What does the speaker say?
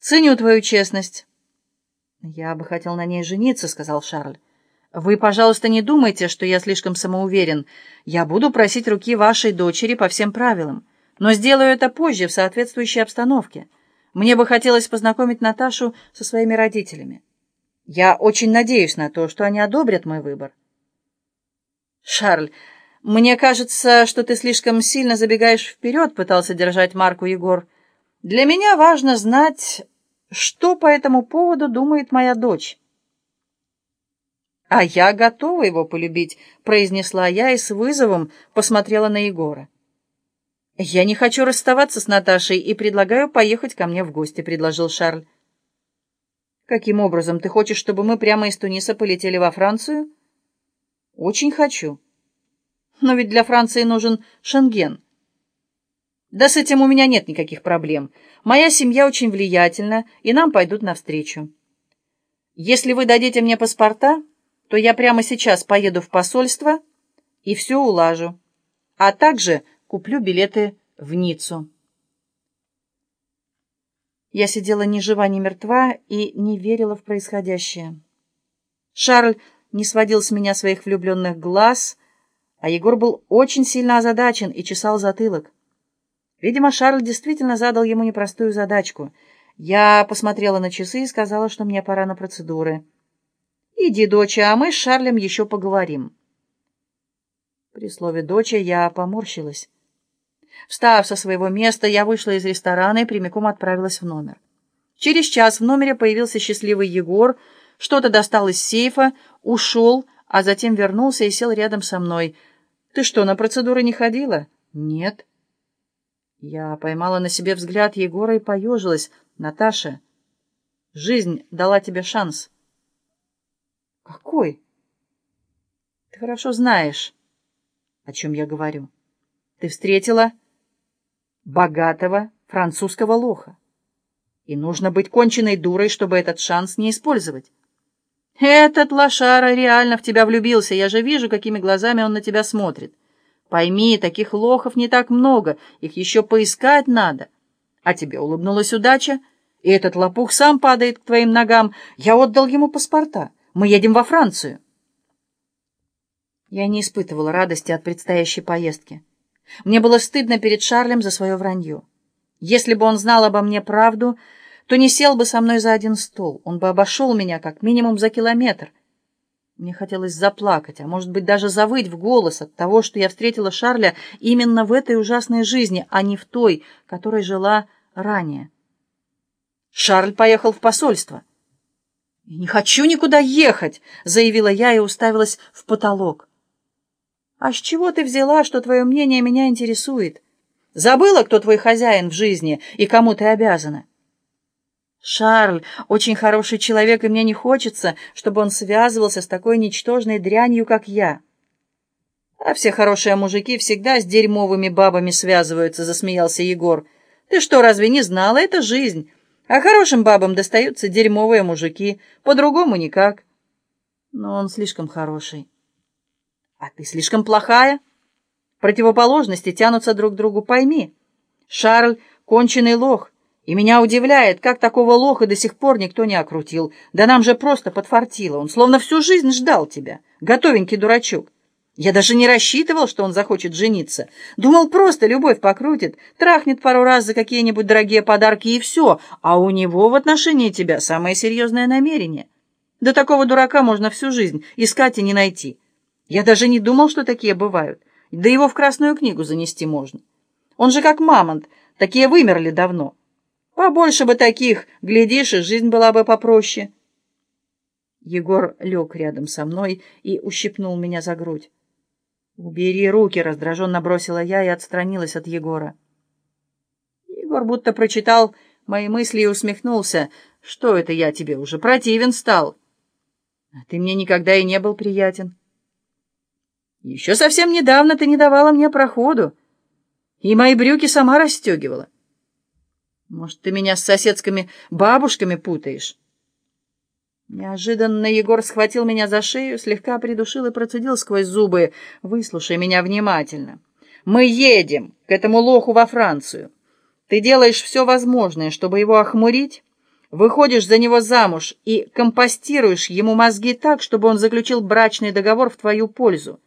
Ценю твою честность. Я бы хотел на ней жениться, сказал Шарль. Вы, пожалуйста, не думайте, что я слишком самоуверен. Я буду просить руки вашей дочери по всем правилам, но сделаю это позже, в соответствующей обстановке. Мне бы хотелось познакомить Наташу со своими родителями. Я очень надеюсь на то, что они одобрят мой выбор. Шарль, мне кажется, что ты слишком сильно забегаешь вперед, пытался держать марку Егор. Для меня важно знать, что по этому поводу думает моя дочь. «А я готова его полюбить», — произнесла я и с вызовом посмотрела на Егора. «Я не хочу расставаться с Наташей и предлагаю поехать ко мне в гости», — предложил Шарль. «Каким образом? Ты хочешь, чтобы мы прямо из Туниса полетели во Францию?» «Очень хочу. Но ведь для Франции нужен Шенген». «Да с этим у меня нет никаких проблем. Моя семья очень влиятельна, и нам пойдут навстречу. Если вы дадите мне паспорта...» то я прямо сейчас поеду в посольство и все улажу, а также куплю билеты в Ниццу. Я сидела ни жива, ни мертва и не верила в происходящее. Шарль не сводил с меня своих влюбленных глаз, а Егор был очень сильно озадачен и чесал затылок. Видимо, Шарль действительно задал ему непростую задачку. Я посмотрела на часы и сказала, что мне пора на процедуры. «Иди, доча, а мы с Шарлем еще поговорим». При слове «доча» я поморщилась. Встав со своего места, я вышла из ресторана и прямиком отправилась в номер. Через час в номере появился счастливый Егор, что-то достал из сейфа, ушел, а затем вернулся и сел рядом со мной. «Ты что, на процедуры не ходила?» «Нет». Я поймала на себе взгляд Егора и поежилась. «Наташа, жизнь дала тебе шанс». «Какой?» «Ты хорошо знаешь, о чем я говорю. Ты встретила богатого французского лоха, и нужно быть конченной дурой, чтобы этот шанс не использовать. Этот лошара реально в тебя влюбился, я же вижу, какими глазами он на тебя смотрит. Пойми, таких лохов не так много, их еще поискать надо. А тебе улыбнулась удача, и этот лопух сам падает к твоим ногам. Я отдал ему паспорта». Мы едем во Францию. Я не испытывала радости от предстоящей поездки. Мне было стыдно перед Шарлем за свое вранье. Если бы он знал обо мне правду, то не сел бы со мной за один стол. Он бы обошел меня как минимум за километр. Мне хотелось заплакать, а может быть даже завыть в голос от того, что я встретила Шарля именно в этой ужасной жизни, а не в той, которой жила ранее. Шарль поехал в посольство. «Не хочу никуда ехать», — заявила я и уставилась в потолок. «А с чего ты взяла, что твое мнение меня интересует? Забыла, кто твой хозяин в жизни и кому ты обязана?» «Шарль очень хороший человек, и мне не хочется, чтобы он связывался с такой ничтожной дрянью, как я». «А все хорошие мужики всегда с дерьмовыми бабами связываются», — засмеялся Егор. «Ты что, разве не знала? Это жизнь». А хорошим бабам достаются дерьмовые мужики, по-другому никак. Но он слишком хороший. А ты слишком плохая. Противоположности тянутся друг к другу, пойми. Шарль — конченый лох, и меня удивляет, как такого лоха до сих пор никто не окрутил. Да нам же просто подфартило, он словно всю жизнь ждал тебя, готовенький дурачок. Я даже не рассчитывал, что он захочет жениться. Думал, просто любовь покрутит, трахнет пару раз за какие-нибудь дорогие подарки и все, а у него в отношении тебя самое серьезное намерение. Да такого дурака можно всю жизнь искать и не найти. Я даже не думал, что такие бывают. Да его в Красную книгу занести можно. Он же как мамонт, такие вымерли давно. Побольше бы таких, глядишь, и жизнь была бы попроще. Егор лег рядом со мной и ущипнул меня за грудь. «Убери руки!» — раздраженно бросила я и отстранилась от Егора. Егор будто прочитал мои мысли и усмехнулся. «Что это я тебе уже противен стал?» «А ты мне никогда и не был приятен». «Еще совсем недавно ты не давала мне проходу, и мои брюки сама расстегивала. Может, ты меня с соседскими бабушками путаешь?» Неожиданно Егор схватил меня за шею, слегка придушил и процедил сквозь зубы. «Выслушай меня внимательно. Мы едем к этому лоху во Францию. Ты делаешь все возможное, чтобы его охмурить, выходишь за него замуж и компостируешь ему мозги так, чтобы он заключил брачный договор в твою пользу.